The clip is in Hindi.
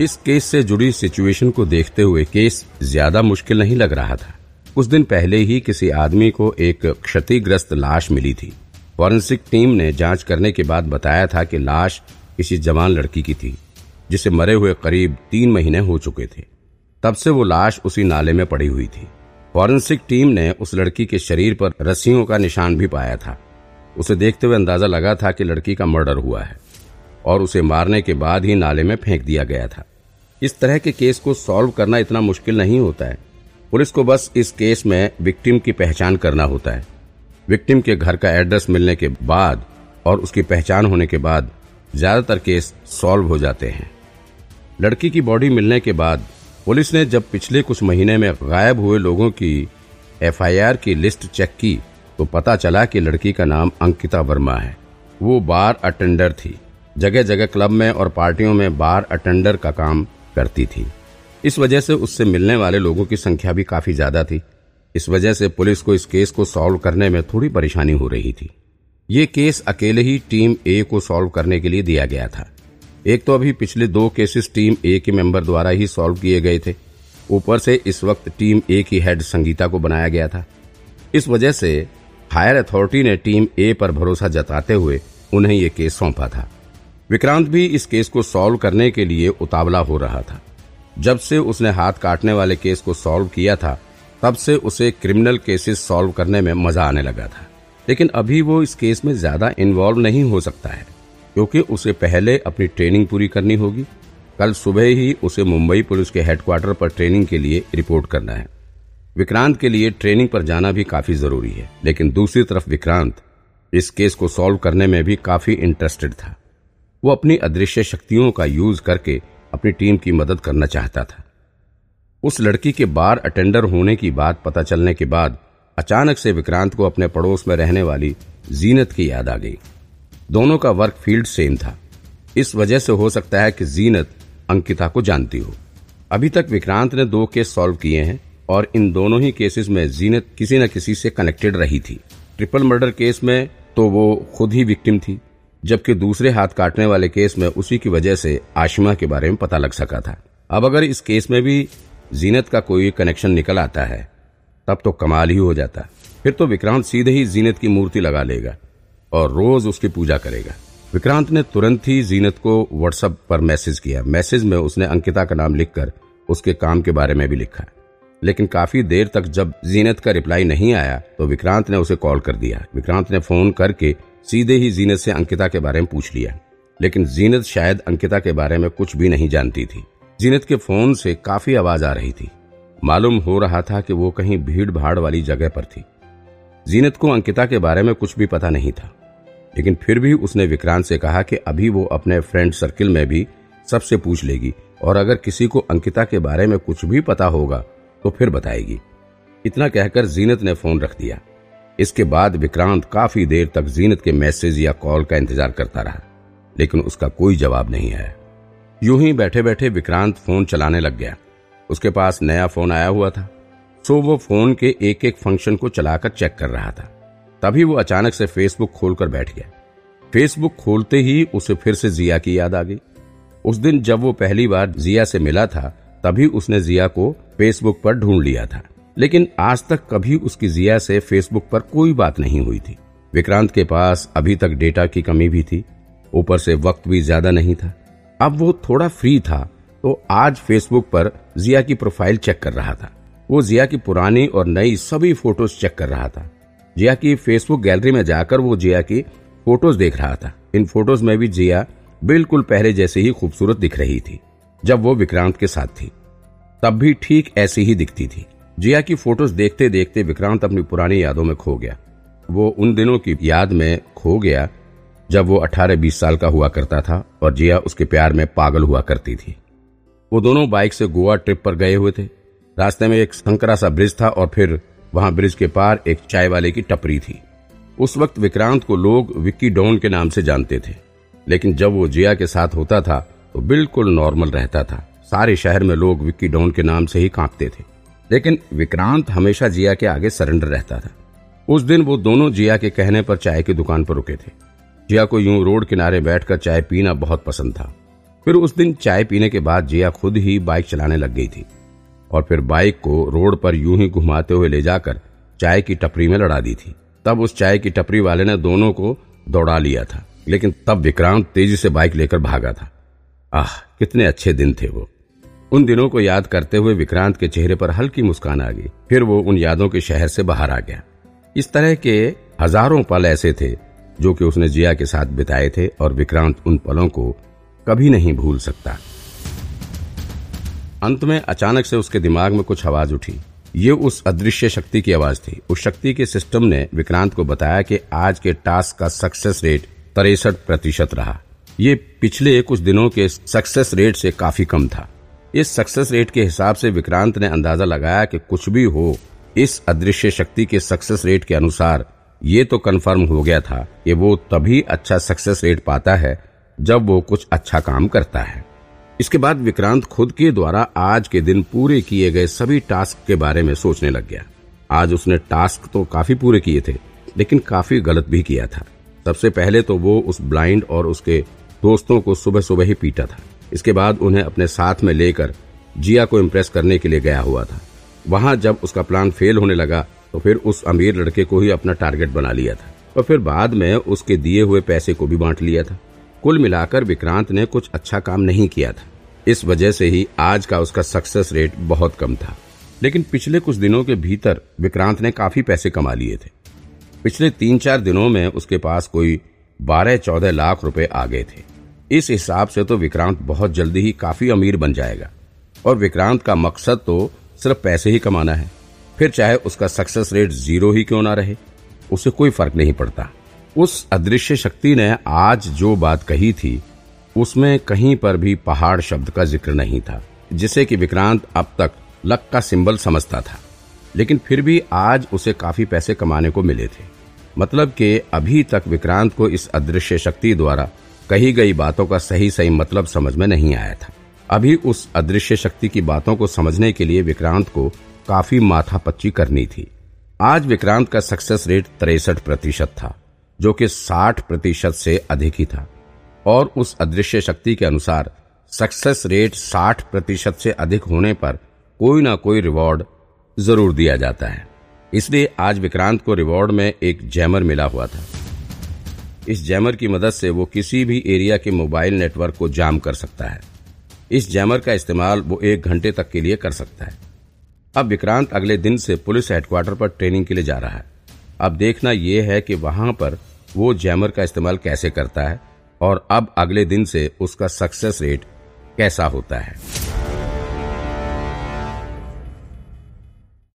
इस केस से जुड़ी सिचुएशन को देखते हुए केस ज़्यादा मुश्किल नहीं लग रहा था। कुछ दिन पहले ही किसी आदमी को एक क्षतिग्रस्त लाश मिली थी। फॉरेंसिक टीम ने जाँच करने के बाद बताया था कि लाश किसी जवान लड़की की थी, जिसे मरे हुए करीब तीन महीने हो चुके थे। तब से वो लाश उसी नाले में पड़ी हुई थी। फॉरेंसिक टीम ने उस लड़की के शरीर पर रस्सियों का निशान भी पाया था। उसे देखते हुए अंदाज़ा लगा था कि लड़की का मर्डर हुआ है। और उसे मारने के बाद ही नाले में फेंक दिया गया था। इस तरह के केस को सॉल्व करना इतना मुश्किल नहीं होता है। पुलिस को बस इस केस में विक्टिम की पहचान करना होता है। विक्टिम के घर का एड्रेस मिलने के बाद और उसकी पहचान होने के बाद ज़्यादातर केस सॉल्व हो जाते हैं। लड़की की बॉडी मिलने के बाद पुलिस ने जब पिछले कुछ महीने में गायब हुए लोगों की एफआईआर की लिस्ट चेक की तो पता चला कि लड़की का नाम अंकिता वर्मा है। वो बार अटेंडर थी। जगह जगह क्लब में और पार्टियों में बार अटेंडर का काम करती थी। इस वजह से उससे मिलने वाले लोगों की संख्या भी काफ़ी ज़्यादा थी। इस वजह से पुलिस को इस केस को सॉल्व करने में थोड़ी परेशानी हो रही थी। ये केस अकेले ही टीम ए को सॉल्व करने के लिए दिया गया था। एक तो अभी पिछले दो केसेस टीम ए के मेंबर द्वारा ही सॉल्व किए गए थे। ऊपर से इस वक्त टीम ए की हेड संगीता को बनाया गया था। इस वजह से हायर अथॉरिटी ने टीम ए पर भरोसा जताते हुए उन्हें ये केस सौंपा था। विक्रांत भी इस केस को सॉल्व करने के लिए उतावला हो रहा था। जब से उसने हाथ काटने वाले केस को सॉल्व किया था, तब से उसे क्रिमिनल केसेस सॉल्व करने में मज़ा आने लगा था। लेकिन अभी वो इस केस में ज़्यादा इन्वॉल्व नहीं हो सकता है, क्योंकि उसे पहले अपनी ट्रेनिंग पूरी करनी होगी। कल सुबह ही उसे मुंबई पुलिस के हेडक्वार्टर पर ट्रेनिंग के लिए रिपोर्ट करना है। विक्रांत के लिए ट्रेनिंग पर जाना भी काफ़ी ज़रूरी है, लेकिन दूसरी तरफ़ विक्रांत इस केस को सॉल्व करने में भी काफ़ी इंटरेस्टेड था। वो अपनी अदृश्य शक्तियों का यूज़ करके अपनी टीम की मदद करना चाहता था। उस लड़की के बार अटेंडर होने की बात पता चलने के बाद अचानक से विक्रांत को अपने पड़ोस में रहने वाली जीनत की याद आ गई। दोनों का वर्क फ़ील्ड सेम था। इस वजह से हो सकता है कि जीनत अंकिता को जानती हो। अभी तक विक्रांत ने दो केस सॉल्व किए हैं और इन दोनों ही केसेस में जीनत किसी न किसी से कनेक्टेड रही थी। ट्रिपल मर्डर केस में तो वो खुद ही विक्टिम थी। जबकि दूसरे हाथ काटने वाले केस में उसी की वजह से आशिमा के बारे में पता लग सका था। अब अगर इस केस में भी जीनत का कोई कनेक्शन निकल आता है, तब तो कमाल ही हो जाता। फिर तो विक्रांत सीधे ही जीनत की मूर्ति लगा लेगा और रोज उसकी पूजा करेगा। विक्रांत ने तुरंत ही जीनत को व्हाट्सएप पर मैसेज किया। मैसेज में उसने अंकिता का नाम लिखकर उसके काम के बारे में भी लिखा। लेकिन काफ़ी देर तक जब जीनत का रिप्लाई नहीं आया तो विक्रांत ने उसे कॉल कर दिया। विक्रांत ने फ़ोन करके सीधे ही जीनत से अंकिता के बारे में पूछ लिया। लेकिन जीनत शायद अंकिता के बारे में कुछ भी नहीं जानती थी। जीनत के फ़ोन से काफ़ी आवाज़ आ रही थी। मालूम हो रहा था कि वो कहीं भीड़ भाड़ वाली जगह पर थी। जीनत को अंकिता के बारे में कुछ भी पता नहीं था। लेकिन फिर भी उसने विक्रांत से कहा कि अभी वो अपने फ्रेंड सर्किल में भी सबसे पूछ लेगी और अगर किसी को अंकिता के बारे में कुछ भी पता होगा तो फिर बताएगी। इतना कहकर जीनत ने फ़ोन रख दिया। इसके बाद विक्रांत काफ़ी देर तक जीनत के मैसेज या कॉल का इंतज़ार करता रहा, लेकिन उसका कोई जवाब नहीं आया यूँ ही बैठे बैठे विक्रांत फ़ोन चलाने लग गया। उसके पास नया फ़ोन आया हुआ था। सो वो फ़ोन के एक एक फ़ंक्शन को चलाकर चेक कर रहा था। तभी वो अचानक से फेसबुक खोलकर बैठ गया। फेसबुक खोलते ही उसे फिर से जिया की याद आ गई। उस दिन जब वो पहली बार जिया से मिला था, तभी उसने जिया को फेसबुक पर ढूंढ लिया था। लेकिन आज तक कभी उसकी जिया से फेसबुक पर कोई बात नहीं हुई थी। विक्रांत के पास अभी तक डेटा की कमी भी थी। ऊपर से वक्त भी ज़्यादा नहीं था। अब वो थोड़ा फ्री था तो आज फेसबुक पर जिया की प्रोफ़ाइल चेक कर रहा था। वो जिया की पुरानी और नई सभी फ़ोटोज़ चेक कर रहा था। जिया की फेसबुक गैलरी में जाकर वो जिया की फ़ोटोज़ देख रहा था। इन फ़ोटोज़ में भी जिया बिल्कुल पहले जैसे ही खूबसूरत दिख रही थी, जब वो विक्रांत के साथ थी। तब भी ठीक ऐसी ही दिखती थी। जिया की फ़ोटोज़ देखते देखते विक्रांत अपनी पुरानी यादों में खो गया। वो उन दिनों की याद में खो गया जब वो अठारह बीस साल का हुआ करता था और जिया उसके प्यार में पागल हुआ करती थी। वो दोनों बाइक से गोवा ट्रिप पर गए हुए थे। रास्ते में एक संकरा सा ब्रिज था और फिर वहाँ ब्रिज के पार एक चाय वाले की टपरी थी। उस वक्त विक्रांत को लोग विक्की डॉन के नाम से जानते थे, लेकिन जब वो जिया के साथ होता था तो बिल्कुल नॉर्मल रहता था। सारे शहर में लोग विक्की डॉन के नाम से ही कांपते थे। लेकिन विक्रांत हमेशा जिया के आगे सरेंडर रहता था। उस दिन वो दोनों जिया के कहने पर चाय की दुकान पर रुके थे। जिया को यूँ रोड किनारे बैठकर चाय पीना बहुत पसंद था। फिर उस दिन चाय पीने के बाद जिया खुद ही बाइक चलाने लग गई थी और फिर बाइक को रोड पर यूँ ही घुमाते हुए ले जाकर चाय की टपरी में लड़ा दी थी। तब उस चाय की टपरी वाले ने दोनों को दौड़ा लिया था, लेकिन तब विक्रांत तेज़ी से बाइक लेकर भागा था। आह, कितने अच्छे दिन थे वो। उन दिनों को याद करते हुए विक्रांत के चेहरे पर हल्की मुस्कान आ गई। फिर वो उन यादों के शहर से बाहर आ गया। इस तरह के हज़ारों पल ऐसे थे, जो कि उसने जिया के साथ बिताए थे और विक्रांत उन पलों को कभी नहीं भूल सकता। अंत में अचानक से उसके दिमाग में कुछ आवाज़ उठी। ये उस अदृश्य शक्ति की आवाज़ थी। उस शक्ति के सिस्टम ने विक्रांत को बताया कि आज के टास्क का सक्सेस रेट तिरसठ प्रतिशत रहा। ये पिछले कुछ दिनों के सक्सेस रेट से काफ़ी कम था। इस सक्सेस रेट के हिसाब से विक्रांत ने अंदाज़ा लगाया कि कुछ भी हो, इस अदृश्य शक्ति के सक्सेस रेट के अनुसार, ये तो कन्फर्म हो गया था कि वो तभी अच्छा सक्सेस रेट पाता है, जब वो कुछ अच्छा काम करता है। इसके बाद विक्रांत खुद के द्वारा आज के दिन पूरे किए गए सभी टास्क के बारे में सोचने लग गया। आज उसने टास्क तो काफ़ी पूरे किए थे, लेकिन काफ़ी गलत भी किया था। सबसे पहले तो वो उस ब्लाइंड और उसके दोस्तों को सुबह सुबह ही पीटा था। इसके बाद उन्हें अपने साथ में लेकर जिया को इम्प्रेस करने के लिए गया हुआ था। वहाँ जब उसका प्लान फेल होने लगा तो फिर उस अमीर लड़के को ही अपना टारगेट बना लिया था। और फिर बाद में उसके दिए हुए पैसे को भी बांट लिया था। कुल मिलाकर विक्रांत ने कुछ अच्छा काम नहीं किया था। इस वजह से ही आज का उसका सक्सेस रेट बहुत कम था। लेकिन पिछले कुछ दिनों के भीतर विक्रांत ने काफ़ी पैसे कमा लिए थे। पिछले तीन चार दिनों में उसके पास कोई बारह चौदह लाख रुपए आ गए थे। इस हिसाब से तो विक्रांत बहुत जल्दी ही काफ़ी अमीर बन जाएगा। और विक्रांत का मकसद तो सिर्फ़ पैसे ही कमाना है। फिर चाहे उसका सक्सेस रेट ज़ीरो ही क्यों ना रहे, उसे कोई फ़र्क नहीं पड़ता। उस अदृश्य शक्ति ने आज जो बात कही थी, उसमें कहीं पर भी पहाड़ शब्द का ज़िक्र नहीं था, जिसे कि विक्रांत अब तक लक का सिंबल समझता था। लेकिन फिर भी आज उसे काफ़ी पैसे कमाने को मिले थे। मतलब कि अभी तक विक्रांत को इस अदृश्य शक्ति द्वारा कही गई बातों का सही सही मतलब समझ में नहीं आया था। अभी उस अदृश्य शक्ति की बातों को समझने के लिए विक्रांत को काफ़ी माथा पच्ची करनी थी। आज विक्रांत का सक्सेस रेट तिरसठ प्रतिशत था, जो कि साठ प्रतिशत से अधिक ही था। और उस अदृश्य शक्ति के अनुसार सक्सेस रेट साठ प्रतिशत से अधिक होने पर कोई ना कोई रिवॉर्ड ज़रूर दिया जाता है। इसलिए आज विक्रांत को रिवॉर्ड में एक जैमर मिला हुआ था। इस जैमर की मदद से वो किसी भी एरिया के मोबाइल नेटवर्क को जाम कर सकता है। इस जैमर का इस्तेमाल वो एक घंटे तक के लिए कर सकता है। अब विक्रांत अगले दिन से पुलिस हेडक्वार्टर पर ट्रेनिंग के लिए जा रहा है। अब देखना यह है कि वहाँ पर वो जैमर का इस्तेमाल कैसे करता है और अब अगले दिन से उसका सक्सेस रेट कैसा होता है।